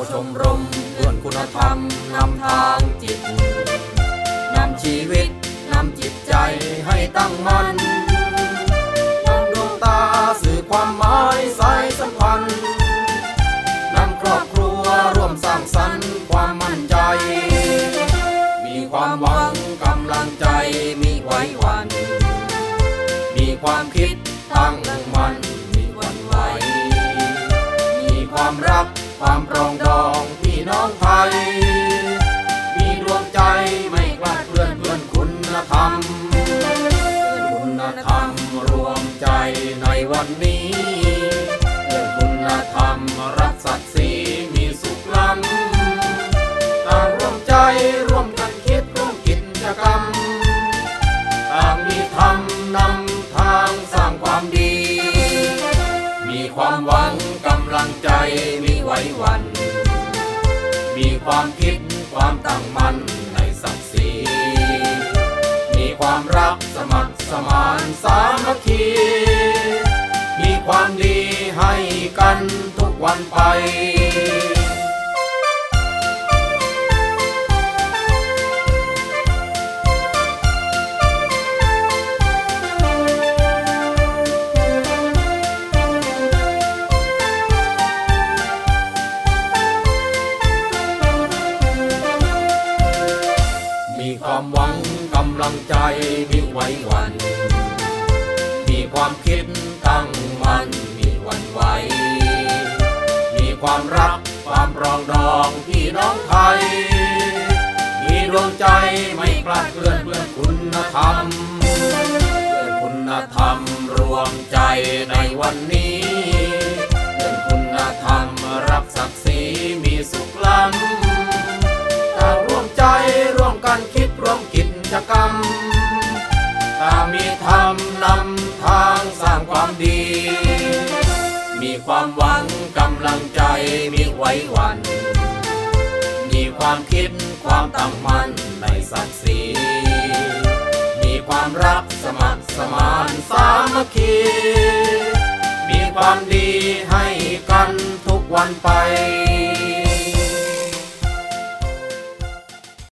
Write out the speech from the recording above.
าชมรมเพื่อนคุณธรรมนำทางจิตนำชีวิตนำจิตใจให้ตั้งมั่นนำดวงตาสื่อความหมายสายสัมพันธ์นำครอบครัวร่วมสร้างสรรค์ความมั่นใจ มีความหวังกำลังใจมีไว้วัน มีความคิดตั้ง ในวันนี้เพื่อคุณธรรมรักศักดิ์ศรีมีสุขล้ำต่างร่วมใจร่วมกันคิดร่วมกิจกรรมต่างมีธรรมนำทางสร้างความดี มีความหวังกำลังใจมีไว้วัน มีความคิดความตั้งมั่นในศักดิ์ศรีมีความรักสมัครสมานสามัคคี ให้กันทุกวันไปมีความหวังกำลังใจมีไว้วัน ไม่คลาดเคลื่อนเพื่อคุณธรรมเพื่อคุณธรรมรวมใจในวันนี้เพื่อคุณธรรมรักศักดิ์ศรีมีสุขล้ำต่างร่วมใจร่วมกันคิดร่วมกิจกรรมต่างมีธรรมนำทางสร้างความดี มีความหวังกำลังใจมีไว้วัน มีความคิดความตั้งมั่นใน ศักดิ์ศรี มีความรักสมัครสมานสามัคคี มีความดีให้กันทุกวันไป